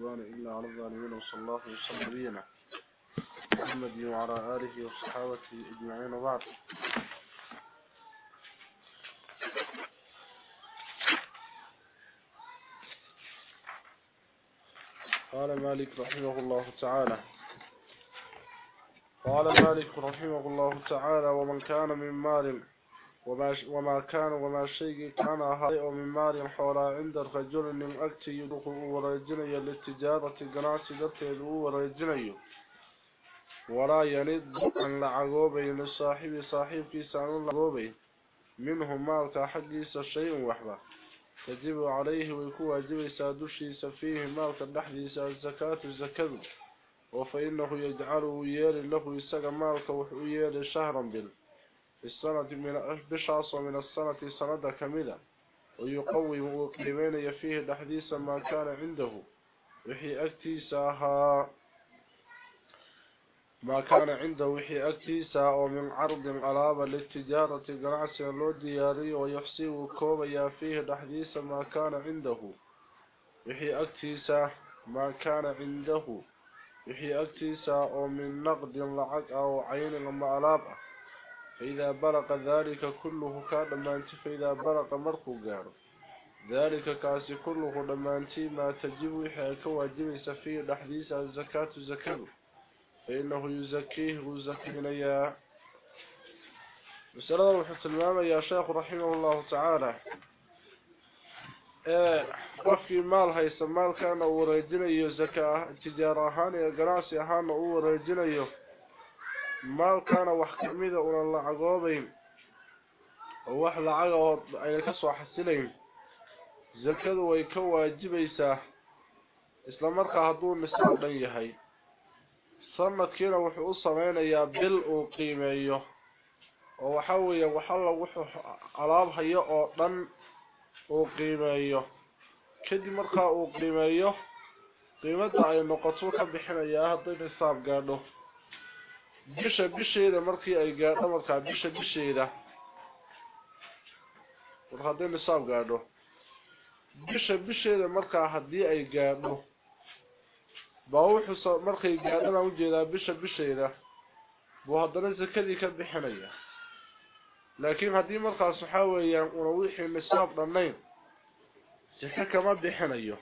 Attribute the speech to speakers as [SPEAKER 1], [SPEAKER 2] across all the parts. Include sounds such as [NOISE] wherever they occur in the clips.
[SPEAKER 1] عدوان إلا على الظالمين وصلى الله وسلم نبينا محمد وعلى آله وصحابته أجمعين وبعد. قال مالك رحمه الله تعالى قال مالك رحمه الله تعالى ومن كان من مال وما, كان وما شيء كان هاي من مال حولا عند الرجل من أكتي يدخل ورجني للتجارة قناس درتيد ورجني ولا يند أن لعقوبي للصاحب صاحب كيسان لعقوبي منه مالك حقيس شيء وحبه تجب عليه ويكون واجب سادوشي سفيه مالك النحديس الزكاة الزكاة. وفإنه يجعله يال له يساق مالك وحيال شهرا بال السنة من بشعص من السنة سنة كاملة ويقوم وقيمين يفيه الحديث ما كان عنده. وحي أكتيساها ما كان عنده وحي أكتيسا ومن عرض الألابة للتجارة قناعس لو دياري ويحسي كوبيا فيه الحديث ما كان عنده. وحي أكتيسا ما كان عنده. وحي أكتيسا ومن نقد لعق أو عين فإذا بلغ ذلك كله كان لما انت فإذا بلغ مرخو قارو ذلك كاسي كله لما انت ما تجب وحي كواجب سفيه الحديث الزكاة الزكاة فإنه يزكيه وزكينا يا مسألة وحث المام يا شيخ رحمه الله تعالى. qofkii maal haysta maalkana uu wareejinayo zaka tijaaro ahaan iyo ganacsi ahaana uu wareejinayo مال كان وحكمه ولا لعقوبين وح لعقوب اي الحس وحسلين زكاه وهي كواجبيسا اسلام مرق هذو مسعودن يحي صمت كيره وحو سمين يا بل أو قيميه أو وحويه وحل وحو علاب هي أو دن أو قيميه كدي مرق أو قيميه قيمته اي نقطه خبخنيا هذو حساب غادو bisha bisheeda markii ay gaadho markaa bisha bisheeda war hadday nisaab gaadho bisha bisheeda markaa haddii ay gaadho baa wuxuu markay gaadhana ujeedaa bisha bisheeda buu haddana sakadii ka bixinaya laakiin haddii markaas waxaa weeyaan una wixii nisaab dhannayn sika kama bixinayo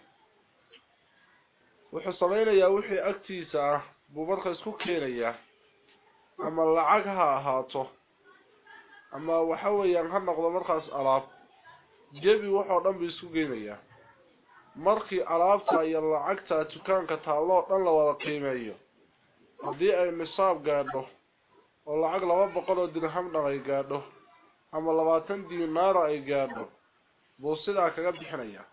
[SPEAKER 1] wuxuu samaynayaa wixii agtiisa ah buu marka isku keenayaa ama lacag ha ahaato. Ama waxa weeyaan ha noqdo markaas alaab. Jebi waxoo dhan buu isku geynayaa markii alaabta iyo lacagta dukaanka taalloo dhan la wada qiimeeyo. Haddii ay nisaab gaadho oo lacag laba boqol oo dirham dhan ay gaadho ama labaatan dinaaro ay gaadho buu sidaa kaga bixinayaa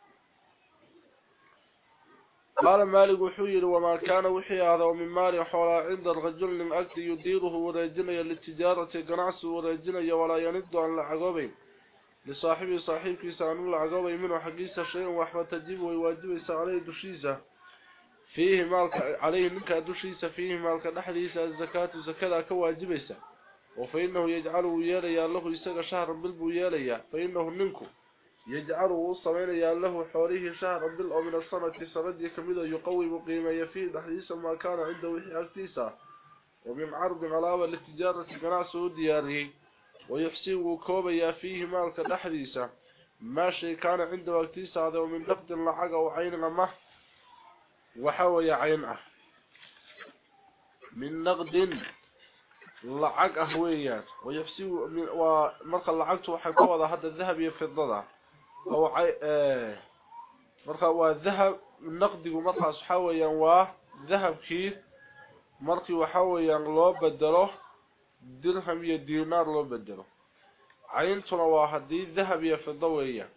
[SPEAKER 1] qaala maalig wuxuu yidhi wamaa kaana wixii ahda min maali xoolaa cinda rajulin agti yudiiruhu wareejinaya litijaarati ganacsi wareejinaya walaa yanidu aan lacagoobayn لصاحبه صاحب كيسا عنه العقوبة منه حقيسة شيء وحبا تجيب ويواجب عليه دشيسة. فيه مالك عليه منك دشيسة فيه مالك نحديسة الزكاة الزكاة كواجبسة وفإنه يجعله ياليا له يساق شهرا بالبو ياليا فإنه منكم. يجعله صمين يا له حواليه شهرا بالأو من السنة سرد يكمده يقوم قيمة يفيه نحديسة ما كان عنده وحي أكتيسة ومن عرض علاوة للتجارة قناة دياره. ويحسيه كوبيا فيه مالك دحديسا ما شيء كان عنده وقتيسا هذا ومن نقد لعق أو عين غمه وحوي عينه. من نقد لعق أهويات ويحسيه ومرخ اللعقته وحكوضة هذا الذهب يفضله. مرخى والذهب النقد ومرخى صحويا وذهب كيف مرخى وحويا لو بدله درهم يا دينار لو بدله عين سنوا هدي ذهب يا فضويا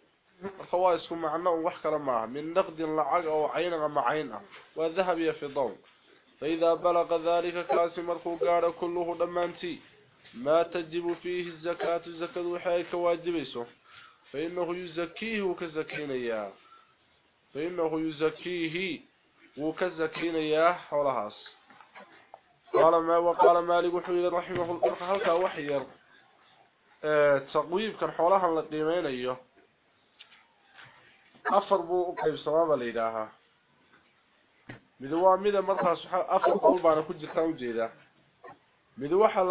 [SPEAKER 1] الخواص هم معناه وحكى لماها من نقد لعق أو عين غم عين والذهب يا فضو فإذا بلغ ذلك كاس مرخو قال كله دمانتي ما تجب فيه الزكاة الزكاة وحايك واجبسه فإنه يزكيه وكزكين إياه فإنه يزكيه وكزكين إياه حولها قال ما وقال مالك حويل رحمه القرق هلك وحير آه، تقويب كان حولها لقيمين إياه أفر بو أقعب سواب الإلهة midowa mida marka saxaa afar qolbaana ku jirtaa u jeeda mid waxa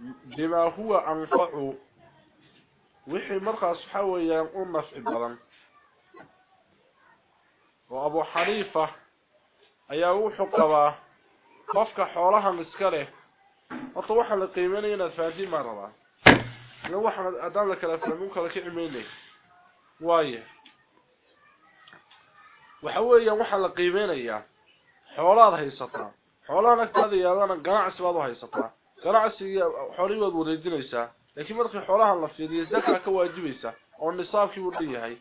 [SPEAKER 1] بما هو dibaahu وحي مرقص حويا أمس إبراهيم وأبو حريفة أيها حقبة قفك حولها مسكرة. أطوحا لقيمانينا فهذه مرضى. لو أحمد أدام لك الأفلامون كلك عميني. وايه وحوه يا وحا لقيمين ايا حولاد هي سطا. حولانك تذي يا لانا قناع سواد هي سطا. قناع سي حوري ود وريدين ايسا لكن مرخي حولها الله في ذي الزكرة [LAUGHS] كواجبيسة. والنصاب كيبور ليها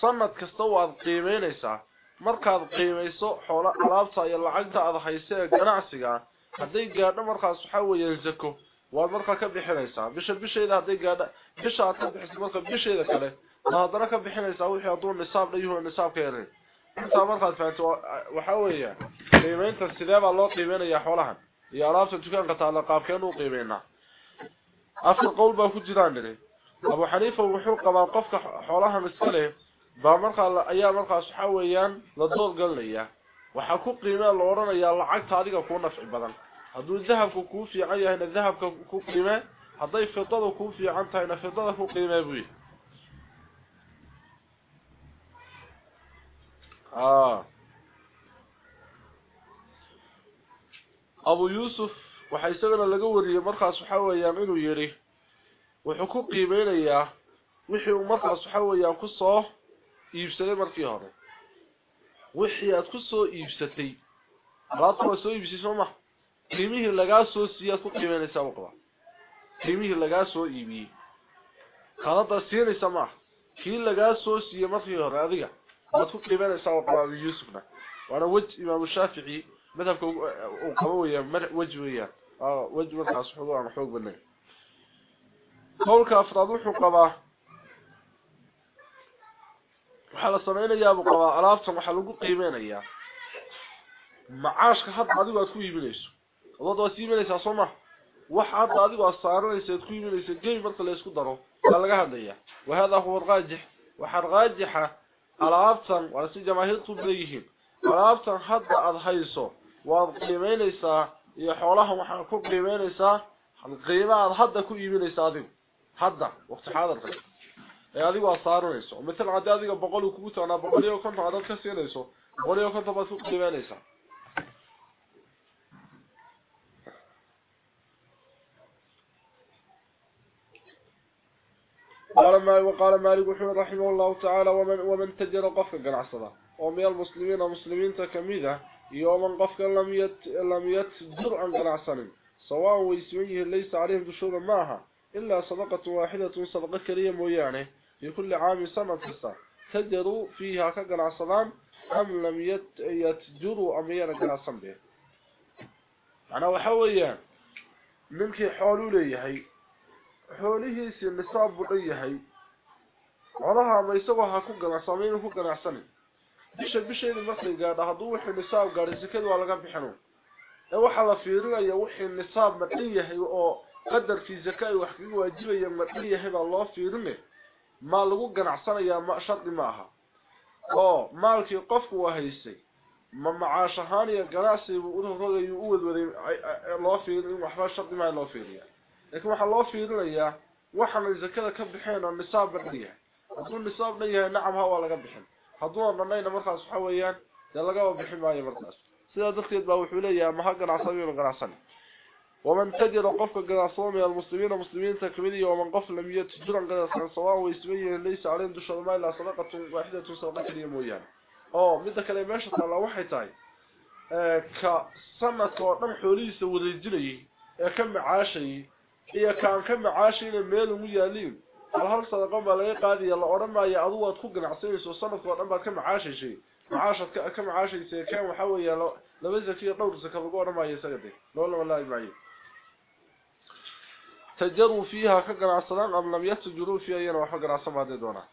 [SPEAKER 1] صنت كستوى القيمين ليسا مرخي القيمين حولها ألابطة يلا عقدها أضحى يسيق أناعسيقا هذي قادة مرخي صحاوة يلزكو ومرخي كبيحي ليسا بيش البيش إذا هذي قادة. بيش أعطي بحسن مرخي بيش إذا كالي نهضر كبيحي ليسا ويحيطون النصاب ليه والنصاب كيري إنت مرخي فانت وحاوية قيمين تستذاب الله قيمين يا حولها يا رابطة تكون قطع لقاب كانوا قيمينها afar qowl baa ku jiraan niri abu xaniifa wuxuu qabaa qofka xoolahan iska leh baa markaa ayaa markaas waxa weeyaan la door galinaya waxaa ku qiimee la odhanayaa lacagta adiga kuu nafci badan hadduu dahabku kuu fiican yahayna dahabka ku qiimee hadday fidada kuu fiican tahayna fidada ku qiimee buu yihi آه أبو waxay isagana laga wariyay markaas waxa weeyaan inuu yiri wuxuu ku qiimeynayaa wixii uu markaas waxa weeyaan ku soo iibsaday markii hore wixii aad ku soo iibsatay alaabta soo iibsay soo ma qiimihii lagaa soo siiyay ku qiimeynaysaa u qaba qiimihii lagaa soo iibiyey qalada siinaysa ma kii lagaa soo siiyay markii hore adiga waad ku qiimeynaysaa u qaba Yuusufna waana waj imaam Shaafici qowlka afraad wuxuu qabaa waxa la sameynayaa buu qabaa alaabtan waxa lagu qiimeynayaa macaashka hadda adigu aad ku iibinayso wada waad iibinaysaa soo ma wax hadda adigu aad saaranayso aad ku iibinayso geey marka la isku daro waa laga hadlayaa wahada huwa raajix waxa raajixa alaabtan waa si jamaahiirtu leeyihiin alaabtan hadda aad hayso waad qiimeynaysaa iyo xoolaha waxaad ku qiimeynaysaa qiimaha hadda ku iibinaysaa adigu hadda waqti xaadirka ee adigu aad saaranayso mesela haddii adiga boqol kugu tagnaa boqol iyo konton aad ka siinayso boqol iyo konton baad ku qiimeynaysaa قال ما وقال مالك رحمه الله تعالى ومن ومن تجر قفك قنعصدا ومن المسلمين مسلمين تكميدا يوم قفك لم يت لم يتجر عن قنعصن سواء ويسميه ليس عليهم دشور معها. إلا صدقة واحدة صدقة كريم في كل عام سنة تسا تجروا فيها كقنعصدان أم لم يت يتجروا أم ينقنعصن به. أنا وحويا منك حولوا ليهي xoolihiisi nisaab buu dhan yahay colaha ama isagoo ha ku ganacsamay inuu ku ganacsanin bisha bisheedii markay gaadho hadduu wixii nisaab gaadhay sekada waa laga bixino ee waxaa la fiirinaya wixii nisaab ma dhan yahay oo qadarkii zaka ay wax kaga waajibaya ma dhan yahay baa loo fiirine maa lagu ganacsanayaa ma shardi ma aha oo maalkii qofku waa haysay ma macaash ahaan iyo ganacsibu urogayuu u wadwaday loo fiirin in waxba shardi maa loo fiiriya laakiin waxaa loo fiirinayaa waxaana zakada ka bixeen nisaab ba dhan yahay nisaab dhan yahay nacam ha waa laga bixin hadduuna dhanayna markaas waxa weeyaan dee lagaba bixin maayo markaas sidaa darteed baa wuxuu leeyahay maha ganacsami ma ganacsani waman tajira qofka ganacsado min almuslimiina muslimiinta kamid iyo waman qof lam yatjuran ganacsan sawaan way isman yihiin laysa caleyhim dushooda ma ilaa sadaqatun waaxidatun sadaqa keliya mooyaane oo midda kale meesha taallaa waxay tahay ka sanadka oo dhan xoolihiisa wareejinayay ee ka macaashayay iyo kaan ka macaashayna meel ugu yaaliin hal sadaqa baa laga qaadiya la odhan maayo adigu waad ku ganacsanayso sanadka oo dhan baad ka macaashaysay macaashaad ka ka macaashaysay kaan waxa weeyaa laba zakiya dhowr zaka lagu odhan maayo isaga de loola walaahi maayo tajaruu fiiha ka ganacsadaan am lam yatajuruu fiiha iyana waxba ganacsan maadee doonaa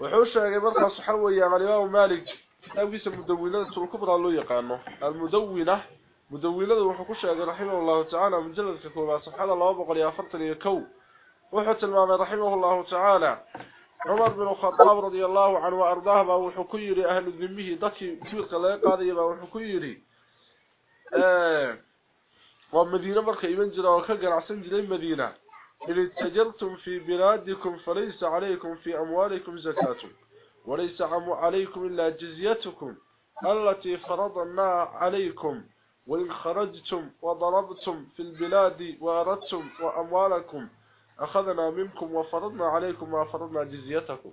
[SPEAKER 1] wuxuu sheegay markaas waxa weeyaan alimaamu malik kitaabkiisa mudawinada tulkubra loo yaqaano almudawina mudawinada wuxuu ku sheegay raximahullahu tacaala mujalladka koobaad safxada laba boqol iyo afartan iyo kow. Wuxuu tilmaamay raximahullahu tacaala عمر بن الخطاب رضي الله عنه وأرضاه وحكيري أهل الذمه ضكي كبيرك الله قاضي وحكيري آه ومدينة مركة إيمان جرى وكقر عسن جرى مدينة إن اتجرتم في بلادكم فليس عليكم في أموالكم زكاة وليس عليكم إلا جزيتكم التي فرضنا عليكم وإن خرجتم وضربتم في البلاد وأردتم وأموالكم أخذنا منكم وفرضنا عليكم وفرضنا جزيتكم.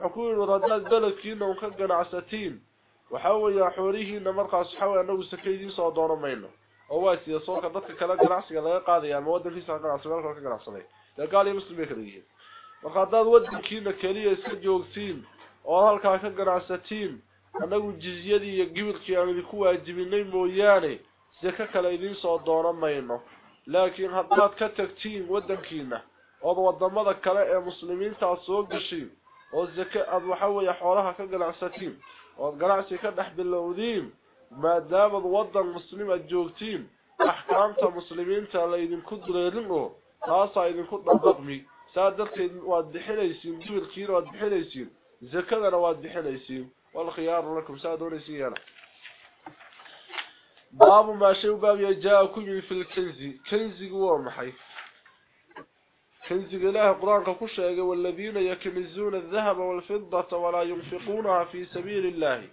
[SPEAKER 1] أقول رداد بلدكين وكقنا عساتين. وحاول يا حوريه إن مرقى حاول أنه سكيدين صادونا مينه. أواسي يصوك ضدك كلا قناعسي لا يقاضي يعني مواد في ساعة قناعسي مالك وكا قناعسي قال لي مسلمي كريين وقاداد ودكين كليا سجوغتين oo halkaa ka ganacsatiin annagu jizyadii iyo gibirkii aan idinku waajibinay mooyaane ذكا كلا يدين سو دورا ماينو. لكن هضمات كتكتين ودنكينا أو ودمدا كلا اي مسلمين تا سو غشي أو ذكا ابو حويا خولها كغلعساتين أو غلعسي كدخبلوديم ما دام ودن مسلم اجوكتين أحكام تا مسلمين تا ليدين كدريلن أو خاصا يدين كدضقمي صادق وادخليسين دوير خير وادخليسين ذكا روا وادخليسين والخيار لكم سادوني سيانا. باب ما شيء باب يجاكم في الكنز. كنز هو محي كنز الله القرآن كشيغ والذين يكنزون الذهب والفضة ولا ينفقونها في سبيل الله.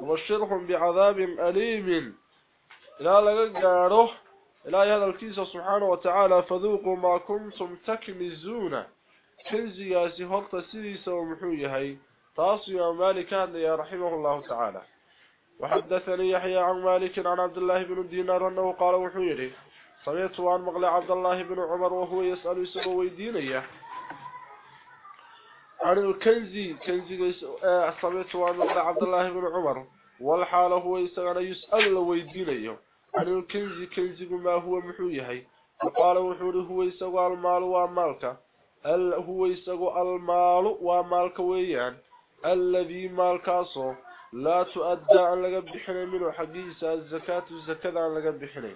[SPEAKER 1] وبشرهم بعذاب أليم. لا لقاره لا هذا الكيس سبحانه وتعالى. فذوقوا ما كنتم تكنزون. كنزياسي هرطة سيديسة ومحويهي تاصي مالك يا رحمه الله تعالى. وحدثني يحيى عن مالك عن عبد الله بن الدينار أنه قال وحويري سمعت عن مغلى عبد الله بن عمر وهو يسأل يسأل ويدينيه عن الكنزي كنزي سمعت عن مغلى عبد الله بن عمر والحال هو يسأل يسأل ويدينيه عن الكنزي كنزي ما هو محويهي وقال وحوري هو يسأل المال ومالك هو يسأل المال ومالك ويان. الذي مالكاسو لا تؤدى عن لقى بحني منه. حقيسة الزكاة الزكاة عن لقى بحني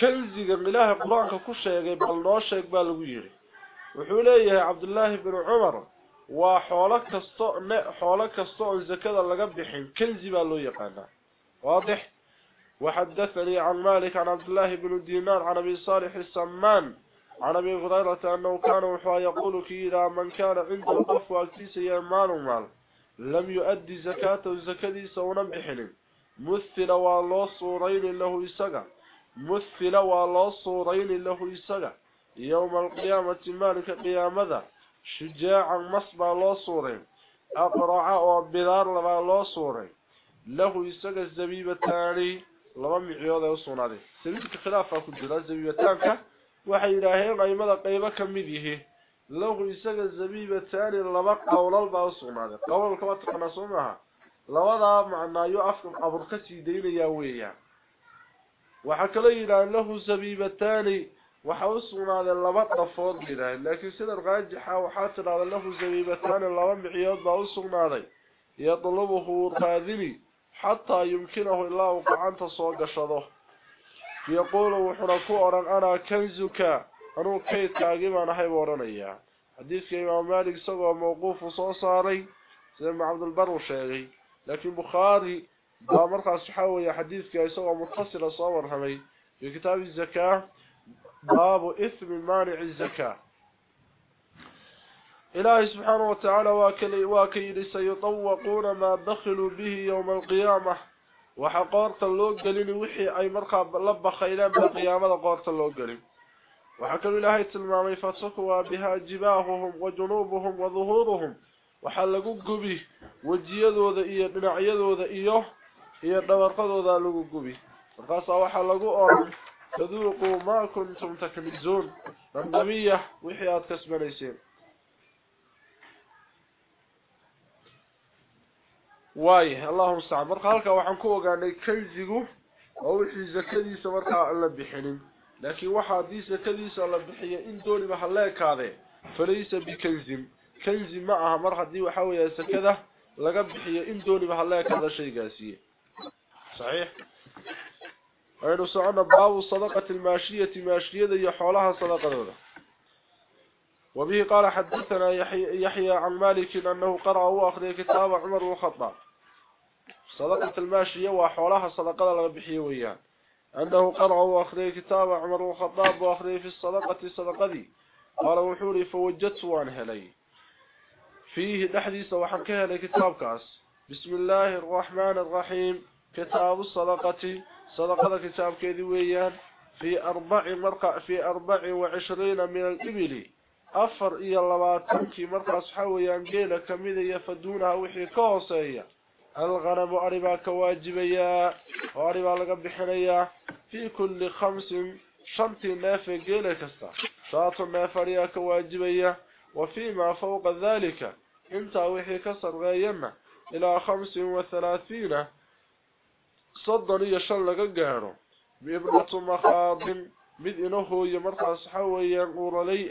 [SPEAKER 1] كنزيغا إله قرآنك كشيغي بل نوشيك بالويري وحوليه عبد الله بن عمر وحولك كستو حولك كستو الزكاة لقى بحين كنزي بالو يقانا واضح؟ وحدثني عن مالك عن عبد الله بن دينار عن أبي صالح السمان عن أبي غريرة أنه كان وحوى يقول كيرا من كان عنده قف واكتيس يمان ومال. لم يؤدي زكاة الزكاة سونا بحلم مثل والله صورين له يسقى. مثل والله صورين له يسقى. يوم القيامة مالك قيامة. شجاعا مصبع الله صورين أقرع وبذار لما الله صورين له يسقى الزبيبة الثاني لما ذي سبيبك خلافة كنت الزبيبة الثاني waxay yidhaaheen qaymada qaybo ka mid لو يسغ الزبيب الثاني لبق أو للبا وسناد قول كما تخنصونها لو ضا معنا يعفق ابرقتي ديليا ويا. وحكلينا له الزبيب الثاني وحوصنا للبا ضفود جدا لكن سيده الراجحه وحاتنا له الزبيب الثاني لو معيود با وسناد يطلبه القاذلي حتى يمكنه الله قعنت سوغشده يقول وحركوا ارن أنا كنزك. أنو كيت كاقبان أحيب ورانيا حديث إمام مالك سوى موقوف صوصاري سيما عبد البر وشيغي لكن بخاري بامرقى صحاوي حديث كي سوى متصل صور همي في كتاب الزكاة باب إثم مانع الزكاة إلهي سبحانه وتعالى واكي سيطوقون ما دخلوا به يوم القيامة waxa qoorta loo gelin wixii ay markaa la bakhaynaan ba qiyaamada qoorta loo gelin. Jibaahuhum wa junubuhum wa dhuhuruhum waxa lagu gubi wajiyadooda iyo dhinacyadooda iyo iyo dhabarqadooda lagu gubi markaas waxa lagu oran taduuqu ma kuntum taknizun nabiyya wixii aad kasbanayseen واي اللهم استعان waxaan ku ogaanay kanzigu oo wixii zakadiisa marka la bixinin لكن وحديث كليس الله بحية إن دول ما هلكاده فليس بكلزم. كلزم معها مره دي وحاول يسكده لقد بحية إن دول ما هلكاده شيء قاسي صحيح؟ أيضا صعد باب الصدقه الماشية. ماشية دي حولها صدقة وبه قال حدثنا يحيى عن مالك أنه قرا وأخذ كتاب عمر الخطاب صدقة الماشية وحولها صدقة لقد بحية وياه أنه قرأ وأخذ كتاب عمر الخطاب وأخذ في الصدقة صدقة دي. قال وحولي فوجدت وانه لي. فيه الحديث وحكيها لكتاب كاس. بسم الله الرحمن الرحيم. كتاب الصدقة. صدقة كتاب كذويان في أربع مرقع في أربع وعشرين من الإبل. أفر إيا اللباتنكي مرقع صحويان قيلة كميدة يفدونها وحي كوسية الغنم أربا كواجبيا وأربا لقبحنيا في كل خمس شنط نافع قيلة كستا شاط نافع كواجبيا وفيما فوق ذلك. انت وحي كسر غينا إلى خمس وثلاثين. صدر يشل لقاره بابنة مخاض. uuralay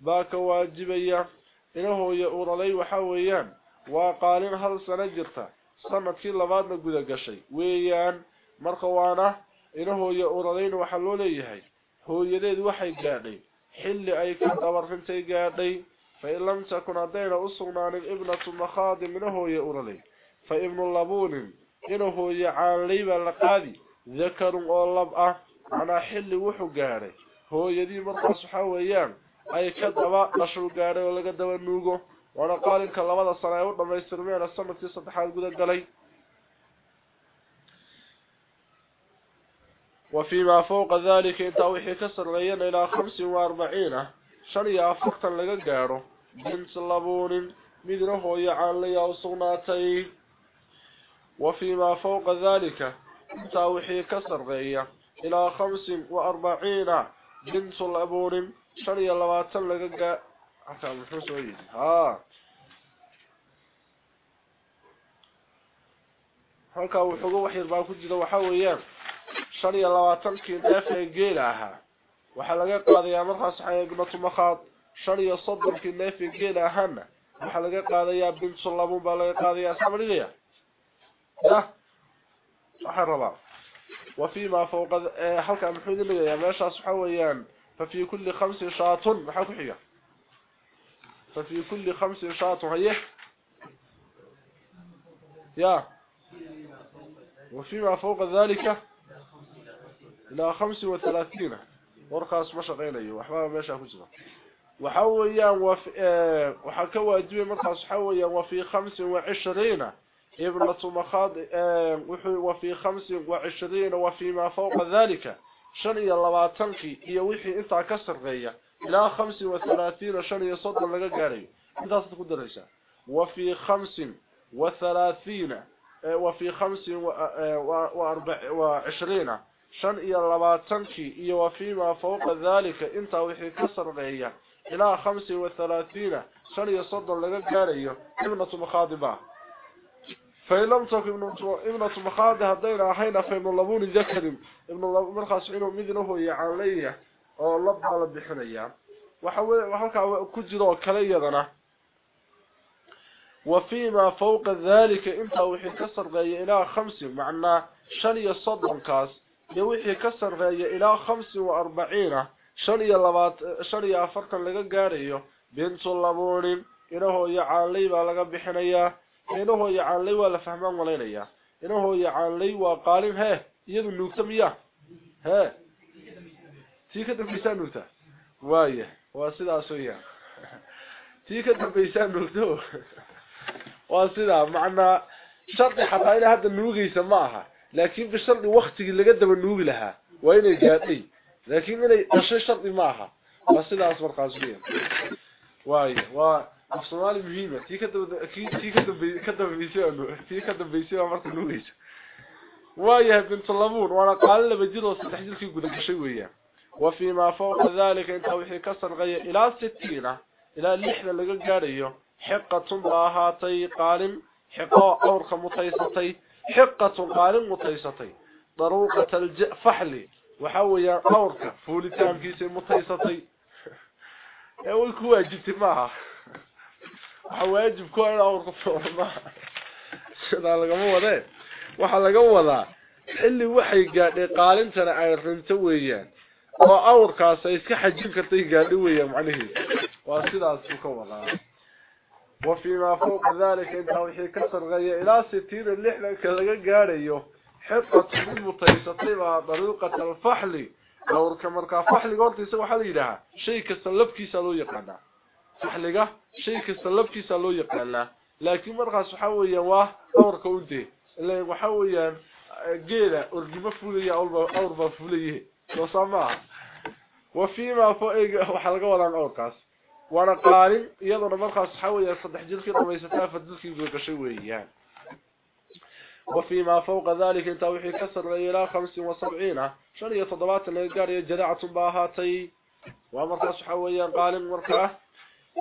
[SPEAKER 1] baa ka waajibaya inahooya uuralay waxa weeyaan waa qaalin hal sano jirta sannadkii labaadna guda gashay. Weeyaan marka waana inahooya uuralayna waxaa loo leeyahay. Hooyadeed waxay gaadhay. Xilli ay ka dabarrintay gaadhay. Fa in lam takun haddayna u sugnaanin ibnatu makhaadin inahooya uuralay fa ibnu labuunin inahooya caanlay baa la qaadi. Dakarun oo lab ah macnaa xilli wuxuu gaadhay. Hooyadii markaas waxaa weeyaan ay ka daba dhashul gaadhay oo laga daba nuugo waana qaalinka labada sano ay u dhamaystirmeena sanadkii saddexaad guda galay وفيما فوق ذلك انت كسر غيان إلى خمس وأربعين. شريا فقطا لغا قارو بنت لبون مدره يعان لي وصناتي وفيما فوق ذلك انت كسر إلى خمس وأربعين. بنت الأبون شري اللواتن لقاق حتى المحوص ويدي ها هلكا وحوغو وحير باكو جدا وحاو أيام شاري اللواتن كين افي قيل أها وحلقين قاد ايا مرخا صحيح قمت مخاط شاري الصدر كين افي قيل اهان وحلقين قاد ايا بنت صلابو بالاقين قاد ايا سامر ايا ها صحي الربا وفيما فوق هلكا محوذي لقيا ماشا صحاو أيام ففي كل خمس شاطن محاكو حيا ففي كل خمس شاط هي يا. وفيما فوق ذلك إلى خمس وثلاثين. ورقاس مشا غيني وحبا ماشا كجرا وحويان وفي وحكوا أدوية مرقاس حويان وفي خمس وعشرين. ابنة مخاض وفي خمس وعشرين. وفيما فوق ذلك. شنية اللباتنكي هي وحي انتا كسر غية خمس وثلاثين شنية صدر لغا قاري. انتا ستكون دريسة وفي خمس وثلاثين وفي خمس وأربع وعشرين. شنية اللباتنكي هي وفيما فوق ذلك. انتا وحي كسر إلى خمس وثلاثين. شنية صدر لغا قاري. ابنة مخاضبة. فإن لم تكن ابنة مخاض هدينا أحينا فإن اللبون ذكر. ابن اللبون مرخص عنه مذنه يعليه. Oo la bixinaya. Waxa waxa ku jiro kale yadana وفيما فوق ذلك انت وحي كسر غاية إلى 5 معنا شنية صدن كاس يوحي كسر غاية إلى 45 شنية لبات شنية فرقا لغا غاريو بنت اللبون انه يعالي با لغا بخنيا انه يعالي ولا فهمان ولينيا انه يعالي وقالين ها يدو نوكتا مياه ها hadda nuugaysa ma aha laakiin bishardi waktigii laga daba nuugi lahaa waa inay gaadhay laakiin inay dhashay shardi ma aha waa sidaas markaas weeyaan waaya waa af soomaali muhiima tii ka daba tii ka dambay ka dambaysay tii ka dambaysay waa marka nuugaysa waayahay bintulabuun waana qaalin laba jir oo saddex jirkii guda gashay weeyaan وفيما فوق ذلك انت وحي كسر غي إلى 60 إلى لحظه لغا غاريو حقة باهاتي قالم حقة أورخ متيستي حقة قالم متيستي. ضروقه الفحل وحويا اورك فولتانكيس متيستي. اول كو واجبتي معها. واجب كو اورك فورما sida laga wada waxa laga wadaa xilli waxay gaadhay qaalintana ay rinto weeyaan oo awrkaas ay iska xajin kartay gaadhi weeyaan macnaheedu وسيداس كولا وفيما فوق ذلك انت وحي كسر غي إلى 60 اللحله كلغا غاريو حقه المتيسطه طريقه الفحل دورka marka faxliga hortiisa waxa la yiraahdaa shay kasta labkiisa loo yaqaan faxliga shay kasta labkiisa loo yaqaan laakiin markaas waxa weeyaan waa dowrka u dee ilaa waxa weeyaan geela orgima fulaya awrba awrba soo samaa وفيما فوق [LAUGHS] حلقه ودان أوركاس. وأنا قالين يدنا مرخص حوي صدح جلد في رميسته فدل في غشي ويهان وفيما فوق ذلك توحي كسر إلى 75 شريه صدوات الجار يجدعت باهاتي ومرخص حوي قالين مرخص.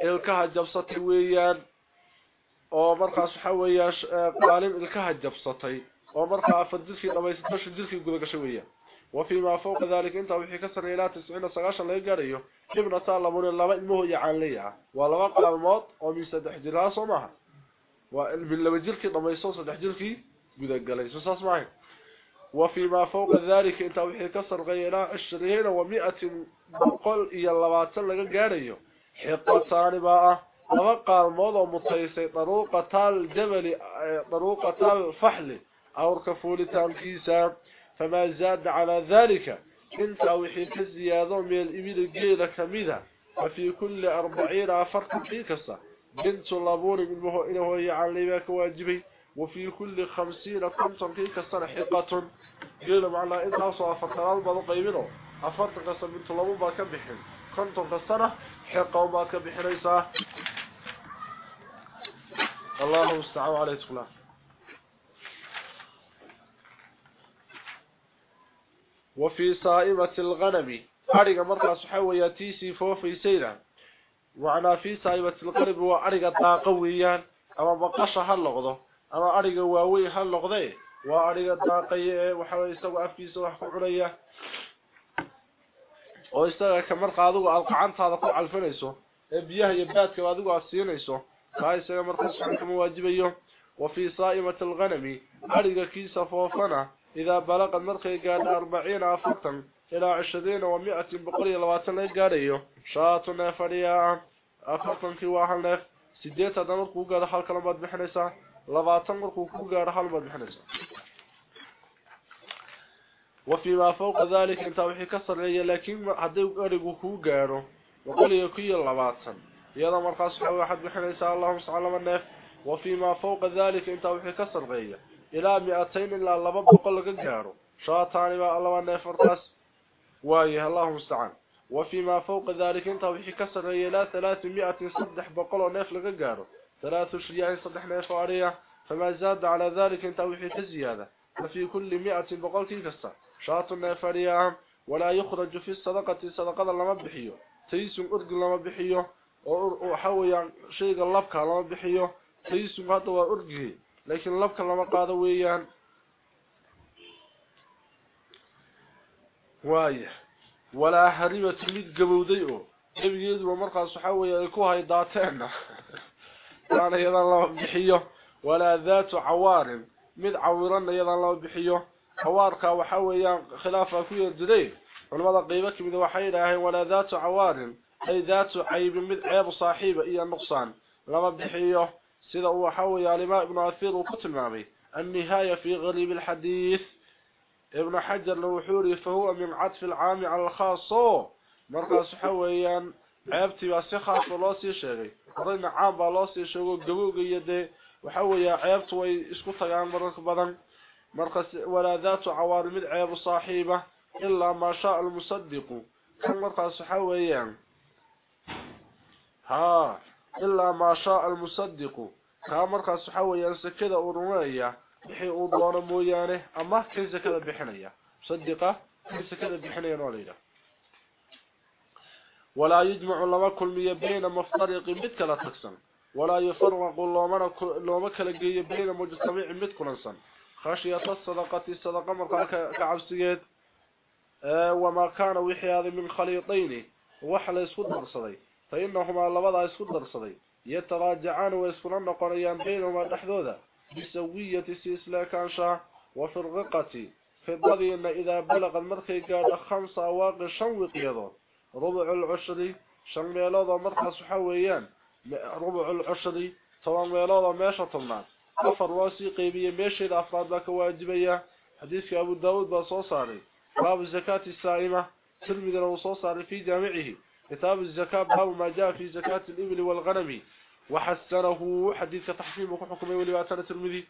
[SPEAKER 1] الكه جبصت ويهان أو مرخص حوي قالين الكه جبصت أو مرخص فدل في رميسته شجلد في غشي ويهان وفيما فوق ذلك انت وحي كسر إلى 99 لا يغريو ابن سالمون لبا امه يعان ليا ولا قلم موت أو من صدح دراسه ما والبلوجيل في ضميصو صدح جلفي غدا غلي سوس ماي وفيما فوق ذلك انت وحي كسر غيرا 20 و100 بقل إلى 20 لا غاريو حقه صاربا وقع الموضع متيسي طروقة الجبل طروقة الفحل. أو الكفول تنكيسة فما زاد على ذلك. انت وحي كزيادة من الإبيل الجيلة كميدة. وفي كل أربعين فرق في كسة بنت اللابون من مهو إنه يعلمك واجبي وفي كل خمسين كنتم في كسة حقة. قيل معنا إنت أصلا فترال بضو قيمينه أفرق كسة بنت اللابون باك بحن كنتم كسة حقة وباك بحنيسة الله مستعو عليه تقول وفي صائمة الغنم. أرغى مرقص حوية تيسي فوفي سيلا وعنا في صائمة الغنم وأرغى الداقويان أما بقش هاللغضه أما أرغى واوي هاللغضه وأرغى الداقية وحوي يستوى أفكيس وحفقرية ويستوى كمرقى أدوغ القعانت هذا قوع الفنيسو بيها يباتك وأدوغ السينيسو كايسا مرقص حكم واجبيه وفي صائمة الغنم. أرغى كيس فوفنا. إذا بلغ المرقي قال أربعين أفرطا إلى عشرين ومائة بقرية لواتن قاريو شاتنا فريا أفرطا كواها لف سيديتا دمركو قال حال كلمات بحنسا. لواتن مركو قال حال كلمات بحنسا. وفيما فوق ذلك انت وحي كسر لي لكن هديو قرقو كو قارو. وقال يكي لواتن. يلا مرقص حوي واحد بحنسا. اللهم الله عليه وفيما فوق ذلك انت وحي كسر لي. إلى 200 إلا لبا بقل لغا غارو شاطان با الله نيف فرقاس وآيه اللهم استعان وفيما فوق ذلك انت وحي كسر إلى 300 صدح بقل نيف لغا غارو ثلاث شريع صدح نيف عريا فما زاد على ذلك انت وحي تزياده ففي كل 100 بقل كسر شاط نيفريا ولا يخرج في الصدقة صدقة لما بخيو تيس أرق لما بخيو أو حويا شيء لبك لما بخيو تيس هذا ارقي لكن لفك لما قاد ويان. وايه ولا حريبة تميد قبوديئه ابي يدبر مرقى الصحاوة يلكوها يداتين [LAUGHS] وأنا يضا الله بحيه ولا ذات عوارم مد عورنا يضا الله بحيه عوارك وحاوية خلافة كوية دلي ولماذا قيبك من وحيلها ولا ذات عوارم أي ذات عيب مد عيب صاحبة إيا النقصان لما بحيه سيده هو حوي الإمام ابن عثير وكتلمامي النهاية في غريب الحديث. ابن حجر الوحوري فهو من عطف العام على الخاص مرقص حويا. عيبتي واسخاص بلوسي شيغي قرينا عام بلوسي شيغو قبوغ يدي. وحويا عيبت وي اسكو تغان مرق بدن. مرقص ولا ذات عوارم عيب صاحبه. إلا ما شاء المصدق. كان مرقص حويا. ها. إلا ما شاء المصدق. Sakada uu rumeeyaa wixii uu doono mooyaane ama kay sakada bixinaya. Sadiqa kay sakada bixinaya ولا يجمع لما كل مية بين مفترق مد كلا تكسن ولا يفرق لما كلا جي بين مجتمع مد كلنسن خشية الصدقة الصدقة مرقا كعبسيات وما كان وحي هذا من خليطين وحل يسود درصدي فإنهما لبضع يسود درصدي يتراجعان ويسكنن نقريان بينهما دحدودا بسوية سيسلا كانشا وفي الرقة. في الضغي إن إذا بلغ المرخي قال خمسة واقع شنوق يضون. ربع العشري شنوية لوضا مرخي سحويان. ربع العشري طوام ويلوضا ماشا طلنات أفر واسي قيبية ماشي الأفراد لك واجبية. حديث أبو داود بصوصاري. باب الزكاة السائمة. سلمي دروصوصاري في جامعه. كتاب الزكاة. باب ما جاء في زكاة الإبل والغنمي وحسنه حديث تحكيم وحكم ولباتنا ترمذي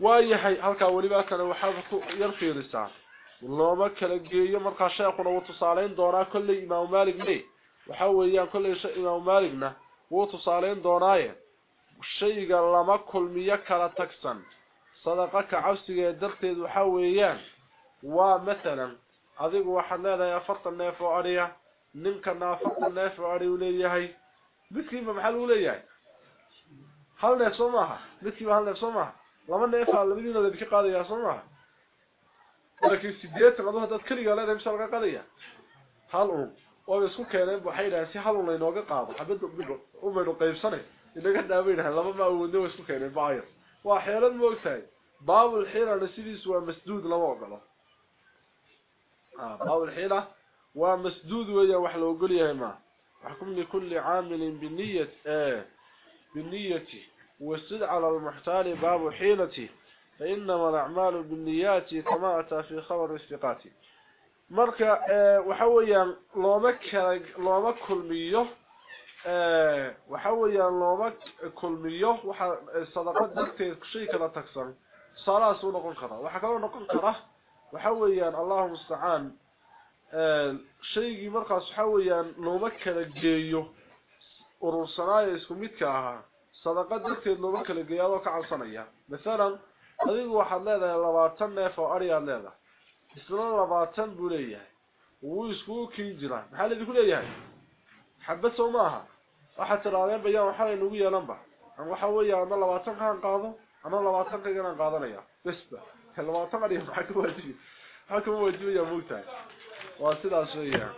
[SPEAKER 1] waayahay halkaa weliba kana waxaa ku yar fiirisaa looma kala geeyo markaa sheekuna wuu tusaaleyn doonaa kolley imaamu maalig le waxa weeyaan kolley imaamu maaligna wuu tusaaleyn doonaaye shayga lama kulmiyo kala tagsan sadaqa ka cabsiga darteed waxa weeyaan waa mathalan adigu waxaad leedahay afartan neef oo adhiya ninkana afartan neef oo adhi uu leeyahay neef soo maaha lama neefaa labadiina la ka qaadayaa soo maaha laakiin sideetan adu haddaad keligaa leedahay mise laga qaadaya hal un waaba isku keeneen waxay yidhahaan si hal un laynooga qaado xabadda umaynu qaybsanay inaga dhaabay yidhahaan laba ma awoodna way isku keeneen baayar waa xeelad ma ogtahay baabul xilana sidiisu waa masduud lama ogolo baabul xila waa masduud weeyaan wax la ogol yahay حكم لكل عامل بالنية آه، بالنية بالنيتي واستدعى المحتال باب حيلتي. فإنما الأعمال بالنيات كما أتى في خبر الثقات. مركا آه، وحويا لو مكر لو مكل ميه آه، وحويا لو كل ميه صدقات دكتير شيء كذا تكسر. صلاة سونا قنقرة وحكاونا قنقرة وحويا اللهم استعان. Ee shaygi markaas waxa weeyaan looma kala geeyo urursanaayo isku midka ahaa. Sadaqad darteed looma kala geeyo ka cabsanaya. Midalan adigu waxaad leedahay labaatan neef oo ari aad leedahay. Isla labaatan buu leeyahay. Wuu isku kii jira maxaa la idinku leeyahay? Xabad soo maaha waxaad tiraadeen bayaan waxaa inagu yeelanba waxa weeya ama labaatan kaan qaado ama labaatan kaganaan qaadanaya. Besba labaatan ari maxaa ka waajibi maxaa kama waajibaya moogtahay waa sidaas weeyaan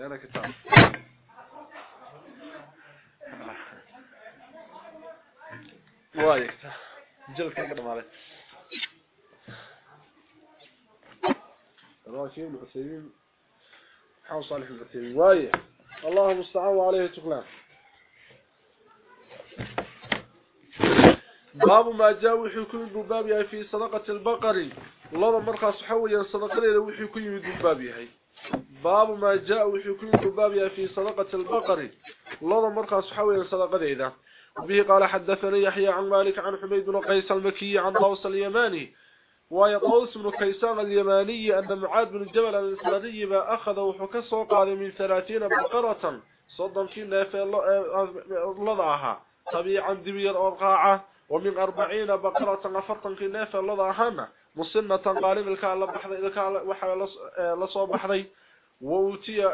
[SPEAKER 1] yana kitaab وايك جلد كان قدم عليه راشي بن عثيمين حاول صالح بن عثيمين وايك الله المستعان وعليه تقلان باب ما جاء وحي كل باب في صدقة البقر الله مرقى صحويا صدقة ليلة وحي كل باب هي باب ما جاء وحي كل باب في صدقة البقر الله مرقى صحويا صدقة ليلة وبه قال حدثني يحيى عن مالك عن حميد بن قيس المكي عن طوس اليماني وهي طوس بن كيسان اليماني أن معاذ بن الجبل الإسلامي ما أخذ وحكسه قال من ثلاثين بقرة صدم في لضعها طبيعا دبير أرقاعة ومن أربعين بقرة أفرطا في نافع لضعها مصنة قالب الكعل وحوى لصوب بحري ووتي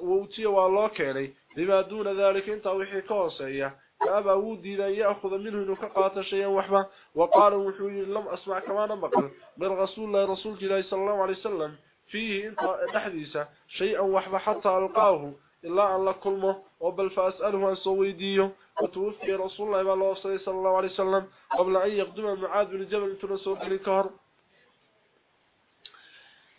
[SPEAKER 1] ووتي والله كيني. لما دون ذلك انت وحي كوسيه فأبا ودي لا يأخذ منه إنه كقاط شيئا وحبا. وقال وحوي لم أسمع كمان بقل. من رسول الله رسول الله صلى الله عليه وسلم. فيه انت نحديثة شيئا وحبا حتى ألقاه. إلا أن لكلمه وبل فأسأله عن سويدية وتوفي رسول الله صلى الله عليه وسلم قبل ان يقدم معاذ بن جبل ترسوك لكهر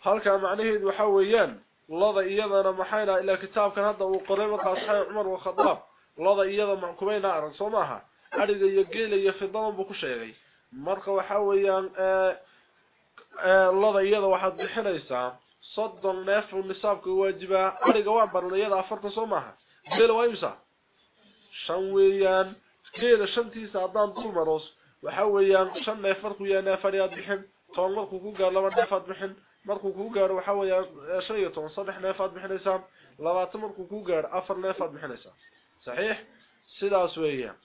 [SPEAKER 1] هل كان معنيه وحويا لضا ايضنا محينا إلى كتاب كان هذا وقريبا صحي عمر وخطاب. لضا أيضا معكمين اعرن صماها عرق يقيل يفضل بكو شيغي مرقا وحويا آه، آه، لضا أيضا واحد بحريسا صدن نفر النساب كواجبا عرق وعبر ليضا فرق صماها geela waa imisa shan weeyaan geela shantiisa haddaan dul maroos waxa weeyaan shan neef markuu yahay neef ariyaad bixin toban markuu ku gaaro laba neefaad bixin markuu ku gaaro waxa weeyaan shan iyo toban saddex neefaad bixinaysaa labaatan markuu ku gaaro afar neefaad bixinaysaa صحيح sidaas weeyaan